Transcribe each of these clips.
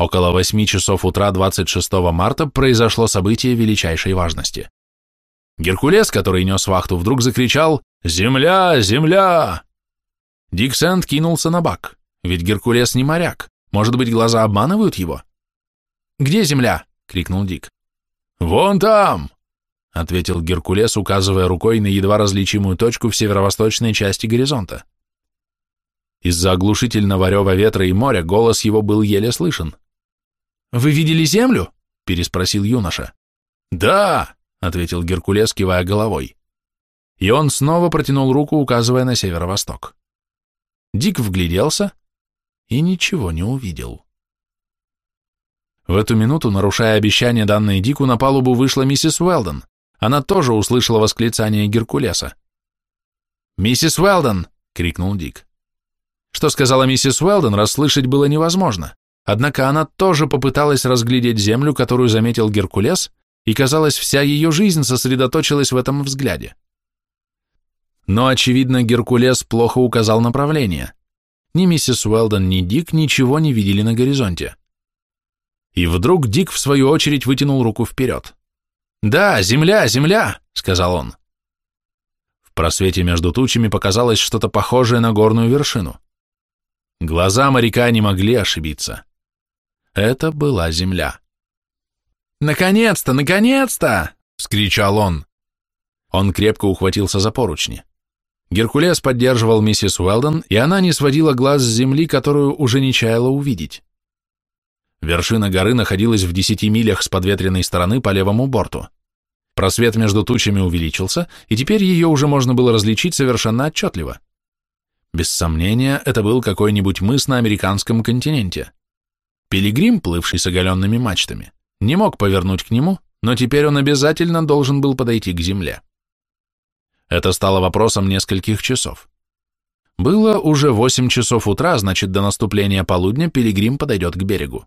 Около 8 часов утра 26 марта произошло событие величайшей важности. Геркулес, который нес вахту, вдруг закричал «Земля! Земля!». Дик Сэнд кинулся на бак, ведь Геркулес не моряк, может быть, глаза обманывают его? «Где земля?» — крикнул Дик. «Вон там!» — ответил Геркулес, указывая рукой на едва различимую точку в северо-восточной части горизонта. Из-за оглушительного рева ветра и моря голос его был еле слышен. «Вы видели землю?» — переспросил юноша. «Да!» — ответил Геркулес, кивая головой. И он снова протянул руку, указывая на северо-восток. Дик вгляделся и ничего не увидел. В эту минуту, нарушая обещание, данное Дику, на палубу вышла миссис Уэлдон. Она тоже услышала восклицание Геркулеса. «Миссис Уэлдон!» — крикнул Дик. Что сказала миссис Уэлдон, расслышать было невозможно. Однако она тоже попыталась разглядеть землю, которую заметил Геркулес, и, казалось, вся ее жизнь сосредоточилась в этом взгляде. Но, очевидно, Геркулес плохо указал направление. Ни миссис Уэлдон, ни Дик ничего не видели на горизонте. И вдруг Дик, в свою очередь, вытянул руку вперед. «Да, земля, земля!» — сказал он. В просвете между тучами показалось что-то похожее на горную вершину. Глаза моряка не могли ошибиться. Это была земля. «Наконец-то, наконец-то!» — вскричал он. Он крепко ухватился за поручни. Геркулес поддерживал миссис Уэлдон, и она не сводила глаз с земли, которую уже не чаяла увидеть. Вершина горы находилась в десяти милях с подветренной стороны по левому борту. Просвет между тучами увеличился, и теперь ее уже можно было различить совершенно отчетливо. Без сомнения, это был какой-нибудь мыс на американском континенте. Пилигрим, плывший с оголенными мачтами, не мог повернуть к нему, но теперь он обязательно должен был подойти к земле. Это стало вопросом нескольких часов. Было уже восемь часов утра, значит, до наступления полудня Пилигрим подойдет к берегу.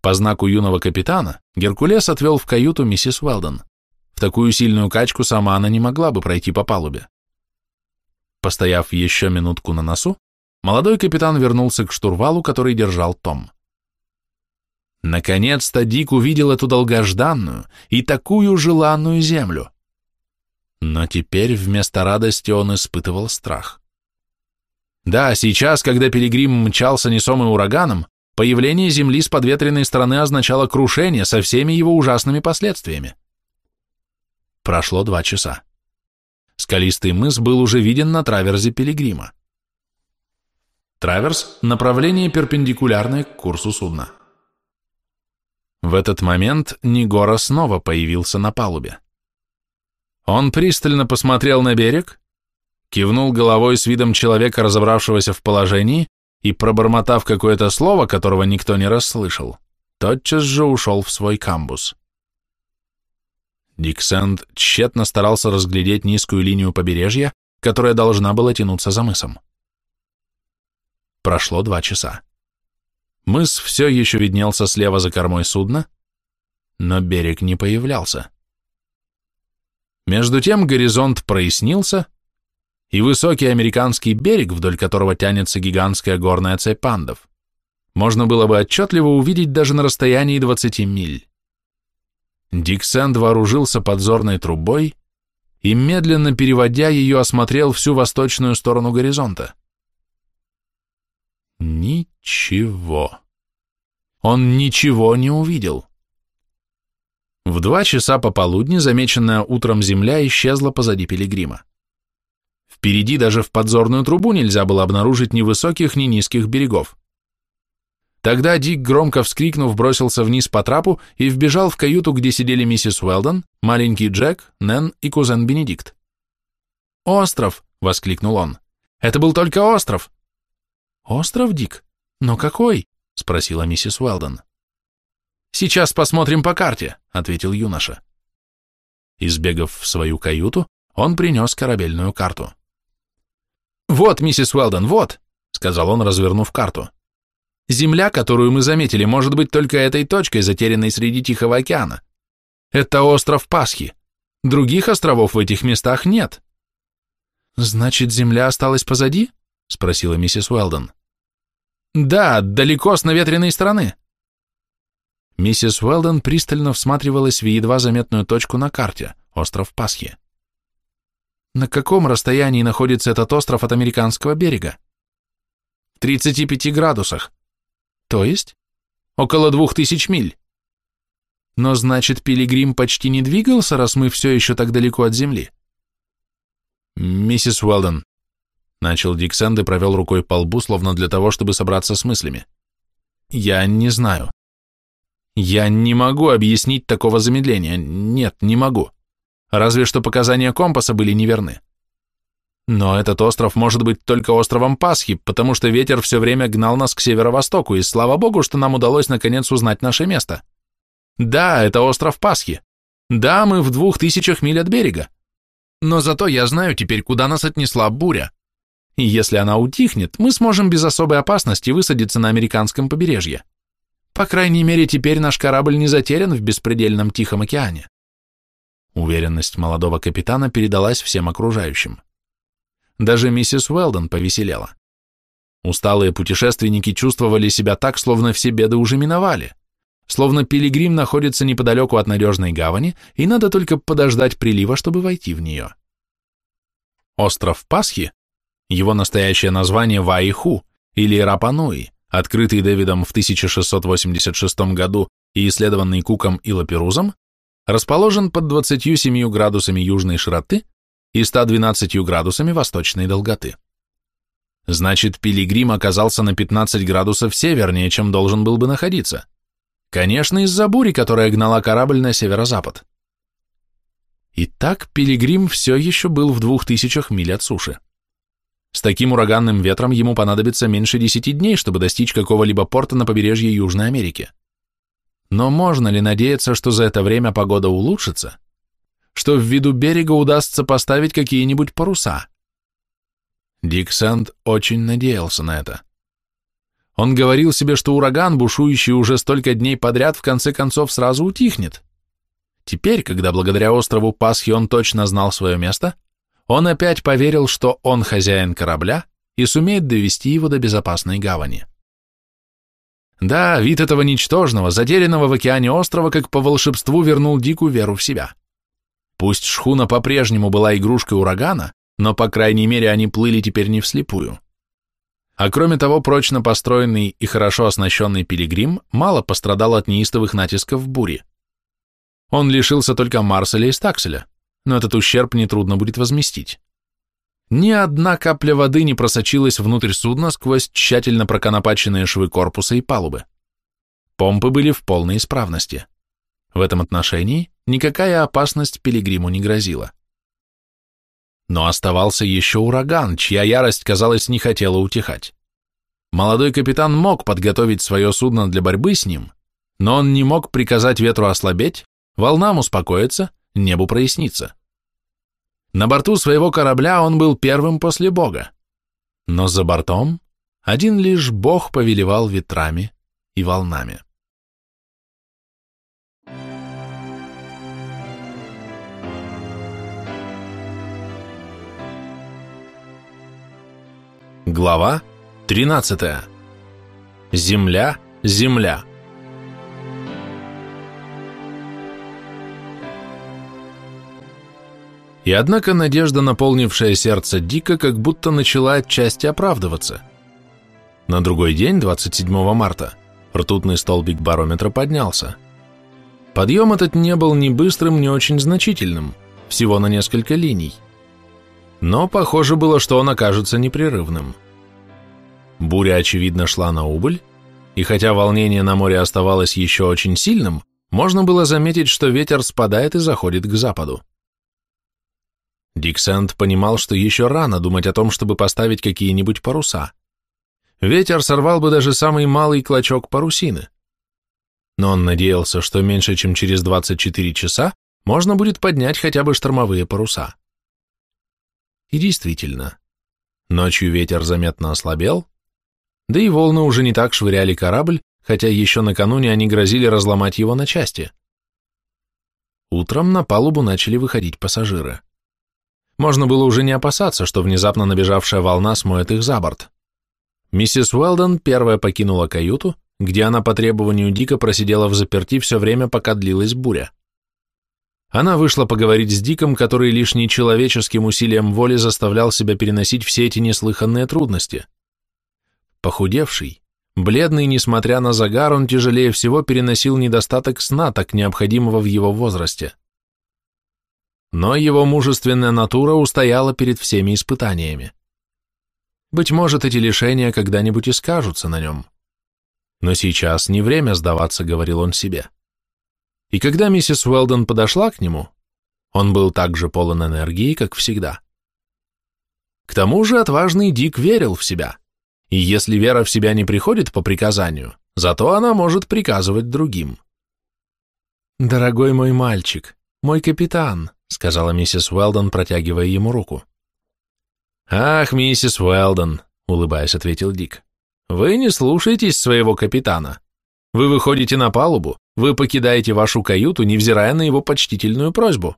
По знаку юного капитана Геркулес отвел в каюту миссис Уэлдон. В такую сильную качку сама она не могла бы пройти по палубе. Постояв еще минутку на носу, молодой капитан вернулся к штурвалу, который держал Том. Наконец-то Дик увидел эту долгожданную и такую желанную землю. Но теперь вместо радости он испытывал страх. Да, сейчас, когда Пилигрим мчался несомый ураганом, появление Земли с подветренной стороны означало крушение со всеми его ужасными последствиями. Прошло два часа. Скалистый мыс был уже виден на траверзе Пилигрима. Траверс – направление перпендикулярное к курсу судна. В этот момент Нигора снова появился на палубе. Он пристально посмотрел на берег, кивнул головой с видом человека, разобравшегося в положении, и, пробормотав какое-то слово, которого никто не расслышал, тотчас же ушел в свой камбус. Дик Сэнд тщетно старался разглядеть низкую линию побережья, которая должна была тянуться за мысом. Прошло два часа. Мыс все еще виднелся слева за кормой судна, но берег не появлялся. Между тем горизонт прояснился, и высокий американский берег, вдоль которого тянется гигантская горная цепь пандов, можно было бы отчетливо увидеть даже на расстоянии 20 миль. Дик Сэнд вооружился подзорной трубой и, медленно переводя ее, осмотрел всю восточную сторону горизонта. Ничего. Он ничего не увидел. В два часа пополудни замеченная утром земля исчезла позади пилигрима. Впереди даже в подзорную трубу нельзя было обнаружить ни высоких, ни низких берегов. Тогда Дик, громко вскрикнув, бросился вниз по трапу и вбежал в каюту, где сидели миссис Уэлдон, маленький Джек, Нэн и кузен Бенедикт. «Остров!» — воскликнул он. «Это был только остров!» «Остров, Дик? Но какой?» — спросила миссис Уэлдон. «Сейчас посмотрим по карте», — ответил юноша. Избегав в свою каюту, он принес корабельную карту. «Вот, миссис Уэлдон, вот», — сказал он, развернув карту. Земля, которую мы заметили, может быть только этой точкой, затерянной среди Тихого океана. Это остров Пасхи. Других островов в этих местах нет. Значит, земля осталась позади? Спросила миссис Уэлдон. Да, далеко с наветренной стороны. Миссис Уэлден пристально всматривалась в едва заметную точку на карте, остров Пасхи. На каком расстоянии находится этот остров от американского берега? В 35 градусах. То есть? Около двух тысяч миль. Но значит, Пилигрим почти не двигался, раз мы все еще так далеко от земли? Миссис Уэлден, начал Дик Сэнд и провел рукой по лбу, словно для того, чтобы собраться с мыслями. Я не знаю. Я не могу объяснить такого замедления. Нет, не могу. Разве что показания компаса были неверны. Но этот остров может быть только островом Пасхи, потому что ветер все время гнал нас к северо-востоку, и слава богу, что нам удалось наконец узнать наше место. Да, это остров Пасхи. Да, мы в двух тысячах миль от берега. Но зато я знаю теперь, куда нас отнесла буря. И если она утихнет, мы сможем без особой опасности высадиться на американском побережье. По крайней мере, теперь наш корабль не затерян в беспредельном Тихом океане. Уверенность молодого капитана передалась всем окружающим. Даже миссис Уэлдон повеселела. Усталые путешественники чувствовали себя так, словно все беды уже миновали, словно пилигрим находится неподалеку от надежной гавани, и надо только подождать прилива, чтобы войти в нее. Остров Пасхи, его настоящее название Ваиху или Рапануи, открытый Дэвидом в 1686 году и исследованный Куком и Лаперузом, расположен под 27 градусами южной широты и 112 градусами восточной долготы. Значит, Пилигрим оказался на 15 градусов севернее, чем должен был бы находиться. Конечно, из-за бури, которая гнала корабль на северо-запад. Итак, Пилигрим все еще был в двух тысячах миль от суши. С таким ураганным ветром ему понадобится меньше десяти дней, чтобы достичь какого-либо порта на побережье Южной Америки. Но можно ли надеяться, что за это время погода улучшится? Что в виду берега удастся поставить какие-нибудь паруса? Дик Сэнд очень надеялся на это. Он говорил себе, что ураган, бушующий уже столько дней подряд, в конце концов сразу утихнет. Теперь, когда благодаря острову Пасхи он точно знал свое место, он опять поверил, что он хозяин корабля и сумеет довести его до безопасной гавани. Да, вид этого ничтожного, затерянного в океане острова, как по волшебству вернул Дику веру в себя. Пусть шхуна по-прежнему была игрушкой урагана, но, по крайней мере, они плыли теперь не вслепую. А кроме того, прочно построенный и хорошо оснащенный пилигрим мало пострадал от неистовых натисков бури. Он лишился только Марселя и Стакселя, но этот ущерб нетрудно будет возместить. Ни одна капля воды не просочилась внутрь судна сквозь тщательно проконопаченные швы корпуса и палубы. Помпы были в полной исправности. В этом отношении никакая опасность пилигриму не грозила. Но оставался еще ураган, чья ярость, казалось, не хотела утихать. Молодой капитан мог подготовить свое судно для борьбы с ним, но он не мог приказать ветру ослабеть, волнам успокоиться, небу проясниться. На борту своего корабля он был первым после Бога, но за бортом один лишь Бог повелевал ветрами и волнами. Глава 13. Земля, земля. И однако надежда, наполнившая сердце Дика, как будто начала отчасти оправдываться. На другой день, 27 марта, ртутный столбик барометра поднялся. Подъем этот не был ни быстрым, ни очень значительным, всего на несколько линий. Но похоже было, что он окажется непрерывным. Буря, очевидно, шла на убыль, и хотя волнение на море оставалось еще очень сильным, можно было заметить, что ветер спадает и заходит к западу. Диксент понимал, что еще рано думать о том, чтобы поставить какие-нибудь паруса. Ветер сорвал бы даже самый малый клочок парусины. Но он надеялся, что меньше чем через 24 часа можно будет поднять хотя бы штормовые паруса. И действительно, ночью ветер заметно ослабел, да и волны уже не так швыряли корабль, хотя еще накануне они грозили разломать его на части. Утром на палубу начали выходить пассажиры. Можно было уже не опасаться, что внезапно набежавшая волна смоет их за борт. Миссис Уэлдон первая покинула каюту, где она по требованию Дика просидела в заперти все время, пока длилась буря. Она вышла поговорить с Диком, который лишь нечеловеческим усилием воли заставлял себя переносить все эти неслыханные трудности. Похудевший, бледный, несмотря на загар, он тяжелее всего переносил недостаток сна, так необходимого в его возрасте. Но его мужественная натура устояла перед всеми испытаниями. Быть может, эти лишения когда-нибудь и скажутся на нем. Но сейчас не время сдаваться, говорил он себе. И когда миссис Уэлдон подошла к нему, он был так же полон энергии, как всегда. К тому же отважный Дик верил в себя, и если вера в себя не приходит по приказанию, зато она может приказывать другим. «Дорогой мой мальчик, мой капитан», — сказала миссис Уэлдон, протягивая ему руку. «Ах, миссис Уэлдон», — улыбаясь, ответил Дик, — «вы не слушаетесь своего капитана. Вы выходите на палубу, вы покидаете вашу каюту, невзирая на его почтительную просьбу».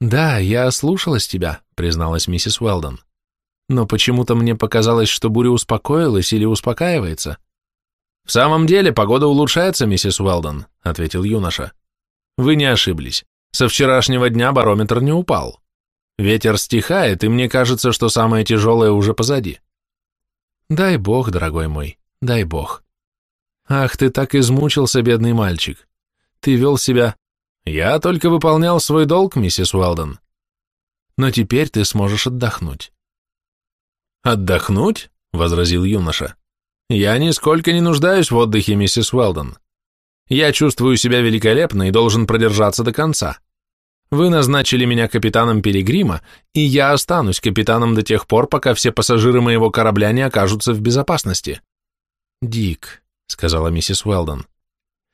«Да, я слушалась тебя», — призналась миссис Уэлдон. «Но почему-то мне показалось, что буря успокоилась или успокаивается». «В самом деле погода улучшается, миссис Уэлдон», — ответил юноша. «Вы не ошиблись. Со вчерашнего дня барометр не упал. Ветер стихает, и мне кажется, что самое тяжелое уже позади. Дай бог, дорогой мой, дай бог. Ах, ты так измучился, бедный мальчик. Ты вел себя... Я только выполнял свой долг, миссис Уэлдон. Но теперь ты сможешь отдохнуть. Отдохнуть? — возразил юноша. Я нисколько не нуждаюсь в отдыхе, миссис Уэлдон. Я чувствую себя великолепно и должен продержаться до конца. Вы назначили меня капитаном Пилигрима, и я останусь капитаном до тех пор, пока все пассажиры моего корабля не окажутся в безопасности. Дик, сказала миссис Уэлдон,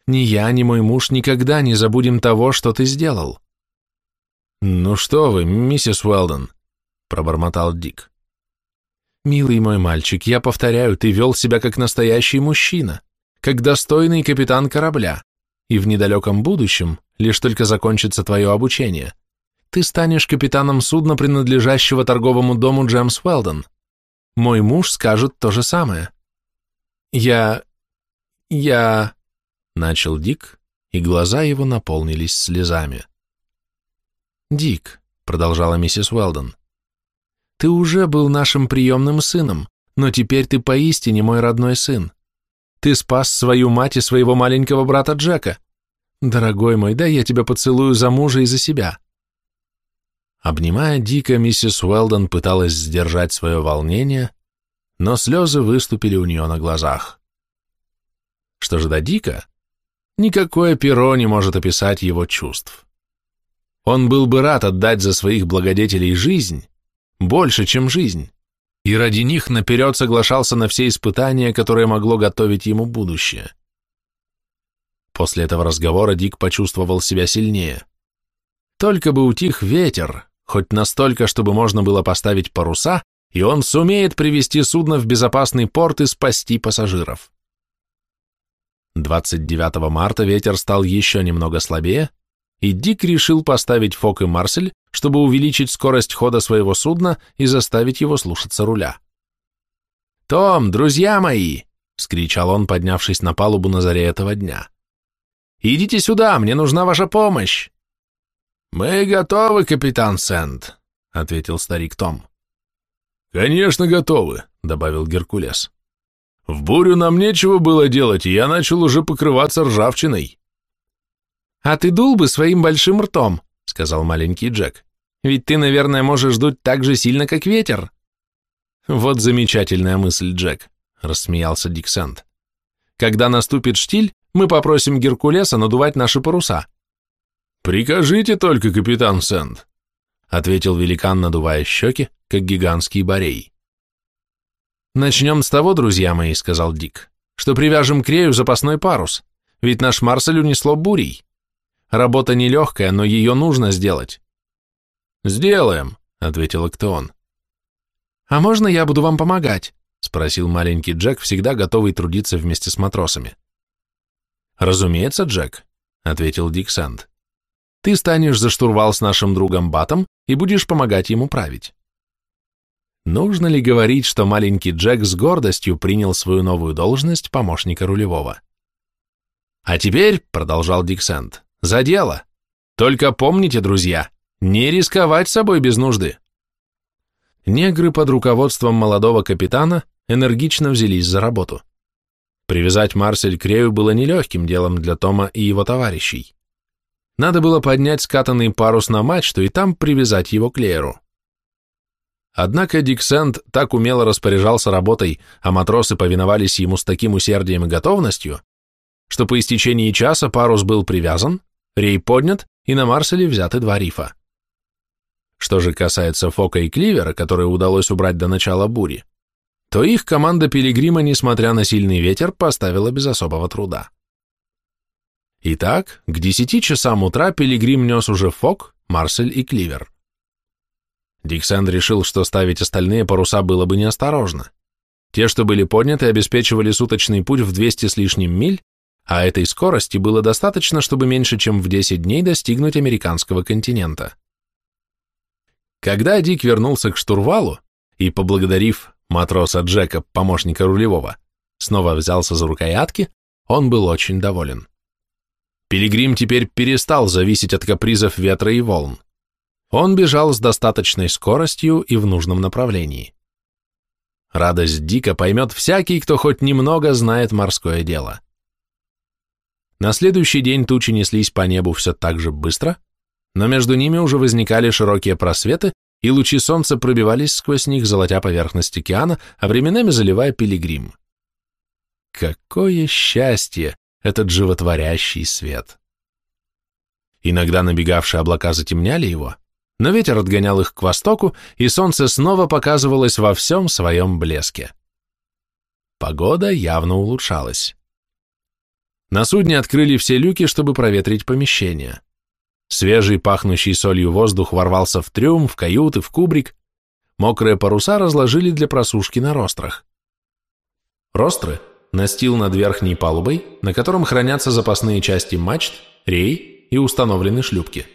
ни я, ни мой муж никогда не забудем того, что ты сделал. Ну что вы, миссис Уэлдон, пробормотал Дик. Милый мой мальчик, я повторяю, ты вел себя как настоящий мужчина, как достойный капитан корабля, и в недалеком будущем лишь только закончится твое обучение, ты станешь капитаном судна, принадлежащего торговому дому Джемс Уэлдон. Мой муж скажет то же самое. Я... я... Начал Дик, и глаза его наполнились слезами. «Дик», — продолжала миссис Уэлдон, — «ты уже был нашим приемным сыном, но теперь ты поистине мой родной сын. Ты спас свою мать и своего маленького брата Джека. Дорогой мой, дай я тебя поцелую за мужа и за себя. Обнимая Дика, миссис Уэлдон пыталась сдержать свое волнение, но слезы выступили у нее на глазах. Что же до Дика? Никакое перо не может описать его чувств. Он был бы рад отдать за своих благодетелей жизнь, больше, чем жизнь, и ради них наперед соглашался на все испытания, которые могло готовить ему будущее. После этого разговора Дик почувствовал себя сильнее. Только бы утих ветер, хоть настолько, чтобы можно было поставить паруса, и он сумеет привести судно в безопасный порт и спасти пассажиров. 29 марта ветер стал еще немного слабее, и Дик решил поставить Фок и Марсель, чтобы увеличить скорость хода своего судна и заставить его слушаться руля. «Том, друзья мои!» — вскричал он, поднявшись на палубу на заре этого дня. Идите сюда, мне нужна ваша помощь!» «Мы готовы, капитан Сент», — ответил старик Том. «Конечно, готовы», — добавил Геркулес. «В бурю нам нечего было делать, и я начал уже покрываться ржавчиной». «А ты дул бы своим большим ртом», — сказал маленький Джек. «Ведь ты, наверное, можешь дуть так же сильно, как ветер». «Вот замечательная мысль, Джек», — рассмеялся Дик Сент. «Когда наступит штиль, мы попросим Геркулеса надувать наши паруса». «Прикажите только, капитан Сэнд», — ответил великан, надувая щеки, как гигантский барей. «Начнем с того, друзья мои», — сказал Дик, — «что привяжем к рею запасной парус, ведь наш Марсель унесло бурей. Работа нелегкая, но ее нужно сделать». «Сделаем», — ответил Актеон. «А можно я буду вам помогать?» — спросил маленький Джек, всегда готовый трудиться вместе с матросами. «Разумеется, Джек», — ответил Дик Сэнд. «Ты станешь за штурвал с нашим другом Батом и будешь помогать ему править». Нужно ли говорить, что маленький Джек с гордостью принял свою новую должность помощника рулевого? А теперь, продолжал Диксент, за дело. Только помните, друзья, не рисковать собой без нужды. Негры под руководством молодого капитана энергично взялись за работу. Привязать Марсель к Рею было нелегким делом для Тома и его товарищей. Надо было поднять скатанный парус на мачту и там привязать его к Лееру. Однако Диксент так умело распоряжался работой, а матросы повиновались ему с таким усердием и готовностью, что по истечении часа парус был привязан, рей поднят и на Марселе взяты два рифа. Что же касается Фока и Кливера, которые удалось убрать до начала бури, то их команда Пилигрима, несмотря на сильный ветер, поставила без особого труда. Итак, к десяти часам утра Пилигрим нес уже Фок, Марсель и Кливер. Диксенд решил, что ставить остальные паруса было бы неосторожно. Те, что были подняты, обеспечивали суточный путь в 200 с лишним миль, а этой скорости было достаточно, чтобы меньше чем в 10 дней достигнуть американского континента. Когда Дик вернулся к штурвалу и, поблагодарив матроса Джека, помощника рулевого, снова взялся за рукоятки, он был очень доволен. Пилигрим теперь перестал зависеть от капризов ветра и волн. Он бежал с достаточной скоростью и в нужном направлении. Радость Дика поймет всякий, кто хоть немного знает морское дело. На следующий день тучи неслись по небу все так же быстро, но между ними уже возникали широкие просветы, и лучи солнца пробивались сквозь них, золотя поверхность океана, а временами заливая пилигрим. Какое счастье, этот животворящий свет! Иногда набегавшие облака затемняли его, но ветер отгонял их к востоку, и солнце снова показывалось во всем своем блеске. Погода явно улучшалась. На судне открыли все люки, чтобы проветрить помещение. Свежий, пахнущий солью воздух ворвался в трюм, в каюты, в кубрик. Мокрые паруса разложили для просушки на рострах. Ростры – настил над верхней палубой, на котором хранятся запасные части мачт, рей и установлены шлюпки.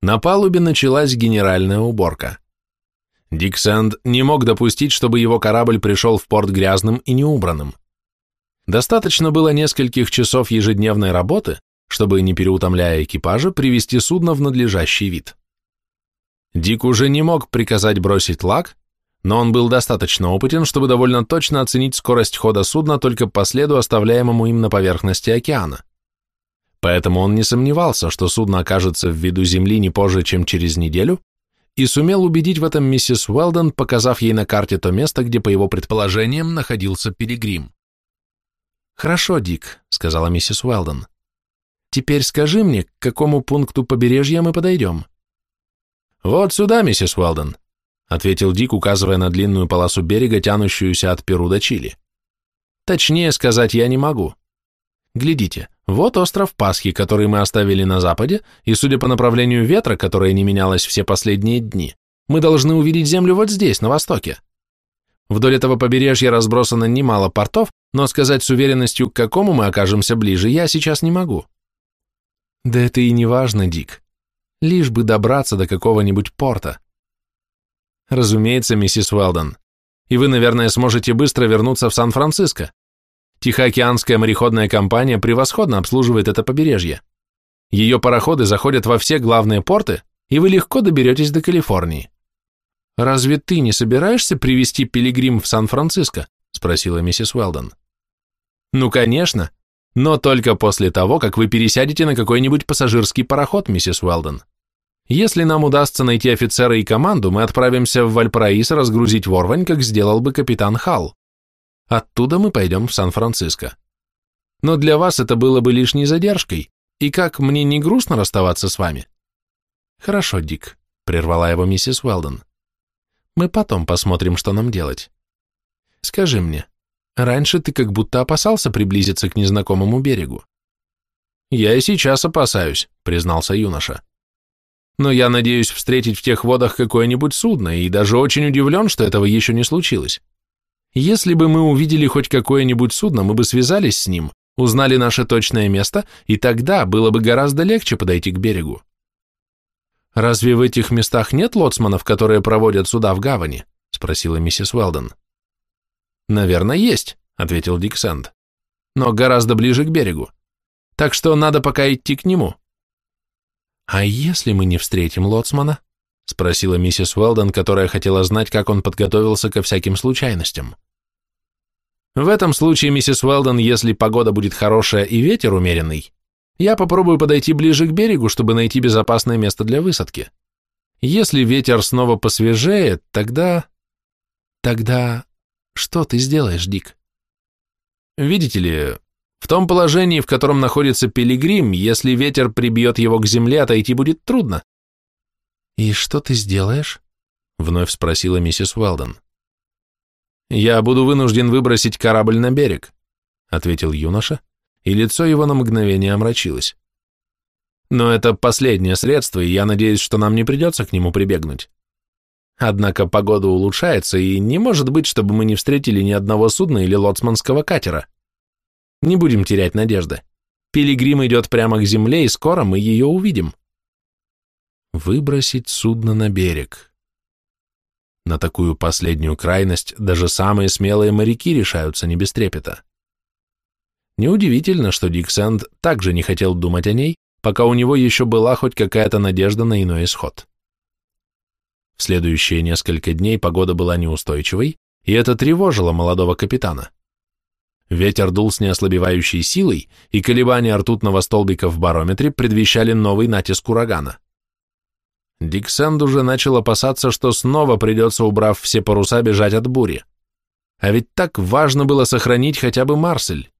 На палубе началась генеральная уборка. Дик Сэнд не мог допустить, чтобы его корабль пришел в порт грязным и неубранным. Достаточно было нескольких часов ежедневной работы, чтобы, не переутомляя экипажа, привести судно в надлежащий вид. Дик уже не мог приказать бросить лак, но он был достаточно опытен, чтобы довольно точно оценить скорость хода судна только по следу, оставляемому им на поверхности океана. Поэтому он не сомневался, что судно окажется в виду Земли не позже, чем через неделю, и сумел убедить в этом миссис Уэлдон, показав ей на карте то место, где, по его предположениям, находился Пилигрим. «Хорошо, Дик», — сказала миссис Уэлдон. Теперь скажи мне, к какому пункту побережья мы подойдем?» «Вот сюда, миссис Уэлден», — ответил Дик, указывая на длинную полосу берега, тянущуюся от Перу до Чили. «Точнее сказать я не могу. Глядите, вот остров Пасхи, который мы оставили на западе, и, судя по направлению ветра, которое не менялось все последние дни, мы должны увидеть землю вот здесь, на востоке. Вдоль этого побережья разбросано немало портов, но сказать с уверенностью, к какому мы окажемся ближе, я сейчас не могу. Да это и не важно, Дик. Лишь бы добраться до какого-нибудь порта. Разумеется, миссис Уэлдон. И вы, наверное, сможете быстро вернуться в Сан-Франциско. Тихоокеанская мореходная компания превосходно обслуживает это побережье. Ее пароходы заходят во все главные порты, и вы легко доберетесь до Калифорнии. «Разве ты не собираешься привести пилигрим в Сан-Франциско?» – спросила миссис Уэлдон. «Ну, конечно но только после того, как вы пересядете на какой-нибудь пассажирский пароход, миссис Уэлден. Если нам удастся найти офицера и команду, мы отправимся в Вальпараис разгрузить ворвань, как сделал бы капитан Халл. Оттуда мы пойдем в Сан-Франциско. Но для вас это было бы лишней задержкой, и как мне не грустно расставаться с вами? Хорошо, Дик, прервала его миссис Уэлден. Мы потом посмотрим, что нам делать. Скажи мне, Раньше ты как будто опасался приблизиться к незнакомому берегу. Я и сейчас опасаюсь, признался юноша. Но я надеюсь встретить в тех водах какое-нибудь судно, и даже очень удивлен, что этого еще не случилось. Если бы мы увидели хоть какое-нибудь судно, мы бы связались с ним, узнали наше точное место, и тогда было бы гораздо легче подойти к берегу. «Разве в этих местах нет лоцманов, которые проводят суда в гавани?» — спросила миссис Уэлдон. «Наверное, есть», — ответил Дик Сэнд. «Но гораздо ближе к берегу. Так что надо пока идти к нему». «А если мы не встретим лоцмана?» — спросила миссис Уэлдон, которая хотела знать, как он подготовился ко всяким случайностям. «В этом случае, миссис Уэлдон, если погода будет хорошая и ветер умеренный, я попробую подойти ближе к берегу, чтобы найти безопасное место для высадки. Если ветер снова посвежеет, тогда... Тогда... Что ты сделаешь, Дик? Видите ли, в том положении, в котором находится пилигрим, если ветер прибьет его к земле, отойти будет трудно. И что ты сделаешь? Вновь спросила миссис Уэлдон. Я буду вынужден выбросить корабль на берег, ответил юноша, и лицо его на мгновение омрачилось. Но это последнее средство, и я надеюсь, что нам не придется к нему прибегнуть. Однако погода улучшается, и не может быть, чтобы мы не встретили ни одного судна или лоцманского катера. Не будем терять надежды. Пилигрим идет прямо к земле, и скоро мы ее увидим. Выбросить судно на берег. На такую последнюю крайность даже самые смелые моряки решаются не без трепета. Неудивительно, что Дик Сэнд также не хотел думать о ней, пока у него еще была хоть какая-то надежда на иной исход. Следующие несколько дней погода была неустойчивой, и это тревожило молодого капитана. Ветер дул с неослабевающей силой, и колебания ртутного столбика в барометре предвещали новый натиск урагана. Дик Сэнд уже начал опасаться, что снова придется, убрав все паруса, бежать от бури. А ведь так важно было сохранить хотя бы Марсель.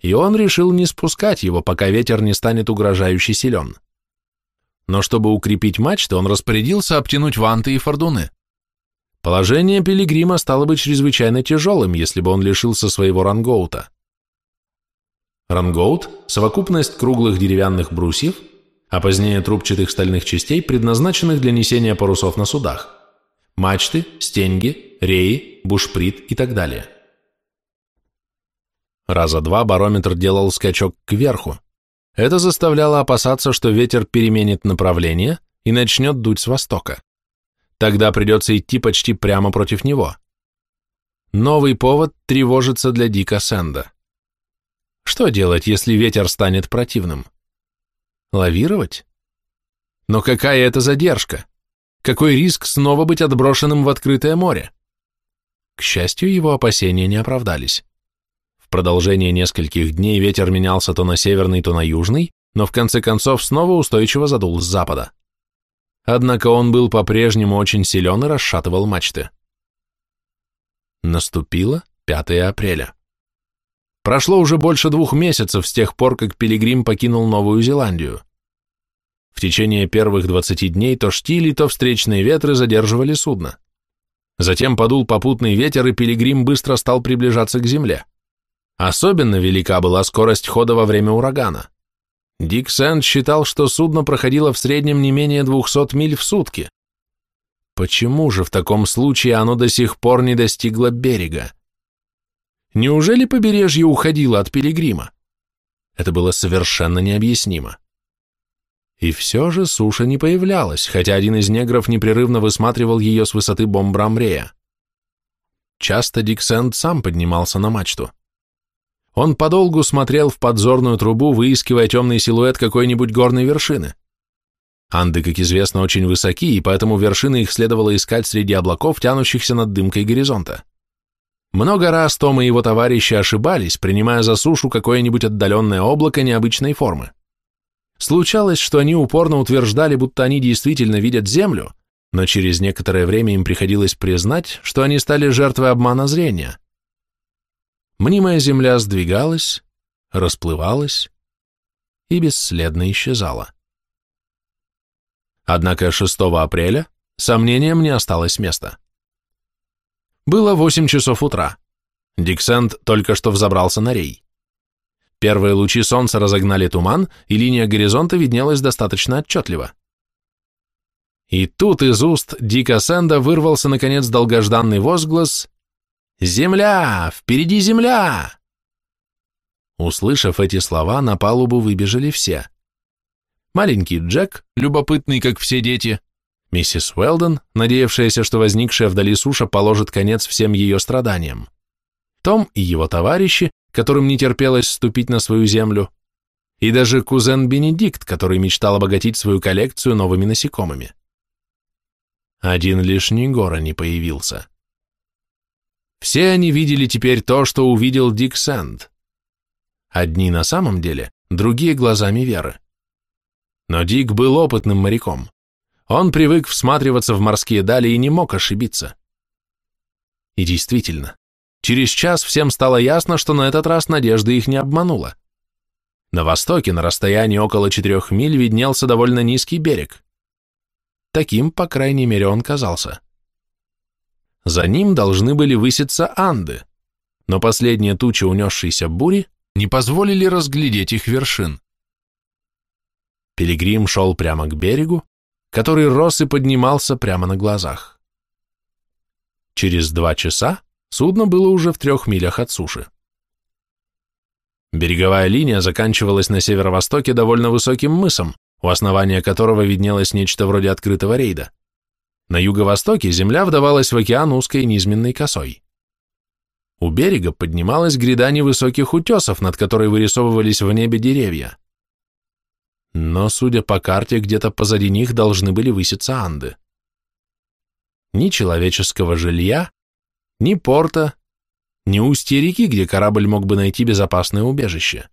И он решил не спускать его, пока ветер не станет угрожающе силен но чтобы укрепить мачты, он распорядился обтянуть ванты и фордуны. Положение пилигрима стало бы чрезвычайно тяжелым, если бы он лишился своего рангоута. Рангоут – совокупность круглых деревянных брусьев, а позднее трубчатых стальных частей, предназначенных для несения парусов на судах. Мачты, стенги, реи, бушприт и так далее. Раза два барометр делал скачок кверху, это заставляло опасаться, что ветер переменит направление и начнет дуть с востока. Тогда придется идти почти прямо против него. Новый повод тревожится для Дика Сэнда. Что делать, если ветер станет противным? Лавировать? Но какая это задержка? Какой риск снова быть отброшенным в открытое море? К счастью, его опасения не оправдались. Продолжение нескольких дней ветер менялся то на северный, то на южный, но в конце концов снова устойчиво задул с запада. Однако он был по-прежнему очень силен и расшатывал мачты. Наступило 5 апреля. Прошло уже больше двух месяцев с тех пор, как Пилигрим покинул Новую Зеландию. В течение первых 20 дней то штили, то встречные ветры задерживали судно. Затем подул попутный ветер, и Пилигрим быстро стал приближаться к земле. Особенно велика была скорость хода во время урагана. Дик Сэнд считал, что судно проходило в среднем не менее 200 миль в сутки. Почему же в таком случае оно до сих пор не достигло берега? Неужели побережье уходило от пилигрима? Это было совершенно необъяснимо. И все же суша не появлялась, хотя один из негров непрерывно высматривал ее с высоты бомбрамрея. Часто Дик Сэнд сам поднимался на мачту. Он подолгу смотрел в подзорную трубу, выискивая темный силуэт какой-нибудь горной вершины. Анды, как известно, очень высоки, и поэтому вершины их следовало искать среди облаков, тянущихся над дымкой горизонта. Много раз Том и его товарищи ошибались, принимая за сушу какое-нибудь отдаленное облако необычной формы. Случалось, что они упорно утверждали, будто они действительно видят Землю, но через некоторое время им приходилось признать, что они стали жертвой обмана зрения – Мнимая земля сдвигалась, расплывалась и бесследно исчезала. Однако 6 апреля сомнениям не осталось места. Было 8 часов утра. Диксент только что взобрался на рей. Первые лучи солнца разогнали туман, и линия горизонта виднелась достаточно отчетливо. И тут из уст Дика Сэнда вырвался, наконец, долгожданный возглас «Земля! Впереди земля!» Услышав эти слова, на палубу выбежали все. маленький Джек, любопытный, как все дети, миссис Уэлдон, надеявшаяся, что возникшая вдали суша положит конец всем ее страданиям, том и его товарищи, которым не терпелось ступить на свою землю, и даже кузен Бенедикт, который мечтал обогатить свою коллекцию новыми насекомыми. Один лишь Нигора не появился. Все они видели теперь то, что увидел Дик Сэнд. Одни на самом деле, другие глазами веры. Но Дик был опытным моряком. Он привык всматриваться в морские дали и не мог ошибиться. И действительно, через час всем стало ясно, что на этот раз надежда их не обманула. На востоке, на расстоянии около четырех миль, виднелся довольно низкий берег. Таким, по крайней мере, он казался. За ним должны были выситься Анды, но последние тучи унесшейся бури не позволили разглядеть их вершин. Пилигрим шел прямо к берегу, который рос и поднимался прямо на глазах. Через два часа судно было уже в трех милях от суши. Береговая линия заканчивалась на северо-востоке довольно высоким мысом, у основания которого виднелось нечто вроде открытого рейда. На юго-востоке земля вдавалась в океан узкой низменной косой. У берега поднималась гряда невысоких утесов, над которой вырисовывались в небе деревья. Но, судя по карте, где-то позади них должны были выситься Анды. Ни человеческого жилья, ни порта, ни устья реки, где корабль мог бы найти безопасное убежище.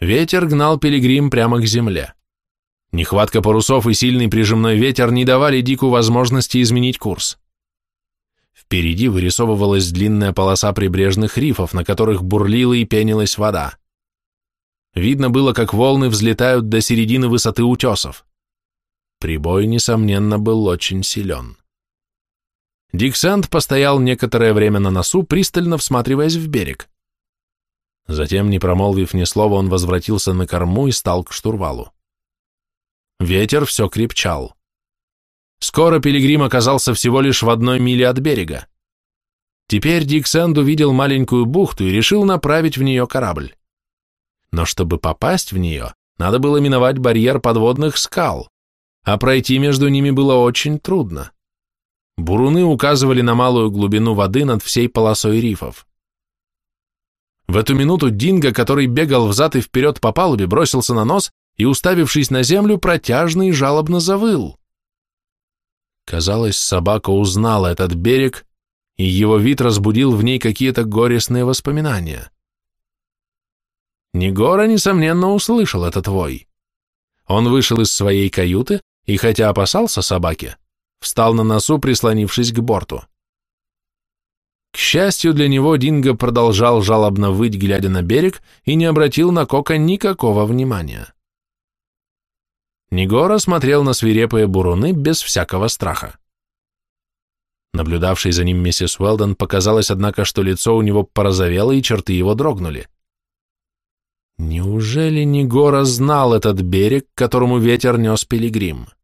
Ветер гнал пилигрим прямо к земле. Нехватка парусов и сильный прижимной ветер не давали Дику возможности изменить курс. Впереди вырисовывалась длинная полоса прибрежных рифов, на которых бурлила и пенилась вода. Видно было, как волны взлетают до середины высоты утесов. Прибой, несомненно, был очень силен. Диксант постоял некоторое время на носу, пристально всматриваясь в берег. Затем, не промолвив ни слова, он возвратился на корму и стал к штурвалу. Ветер все крепчал. Скоро Пилигрим оказался всего лишь в одной миле от берега. Теперь Дик Сэнд увидел маленькую бухту и решил направить в нее корабль. Но чтобы попасть в нее, надо было миновать барьер подводных скал, а пройти между ними было очень трудно. Буруны указывали на малую глубину воды над всей полосой рифов. В эту минуту Динго, который бегал взад и вперед по палубе, бросился на нос и, уставившись на землю, протяжно и жалобно завыл. Казалось, собака узнала этот берег, и его вид разбудил в ней какие-то горестные воспоминания. Негора, несомненно, услышал этот вой. Он вышел из своей каюты и, хотя опасался собаки, встал на носу, прислонившись к борту. К счастью для него, Динго продолжал жалобно выть, глядя на берег, и не обратил на Кока никакого внимания. Негора смотрел на свирепые буруны без всякого страха. Наблюдавшей за ним миссис Уэлдон показалось, однако, что лицо у него порозовело и черты его дрогнули. Неужели Негора знал этот берег, которому ветер нес пилигрим? —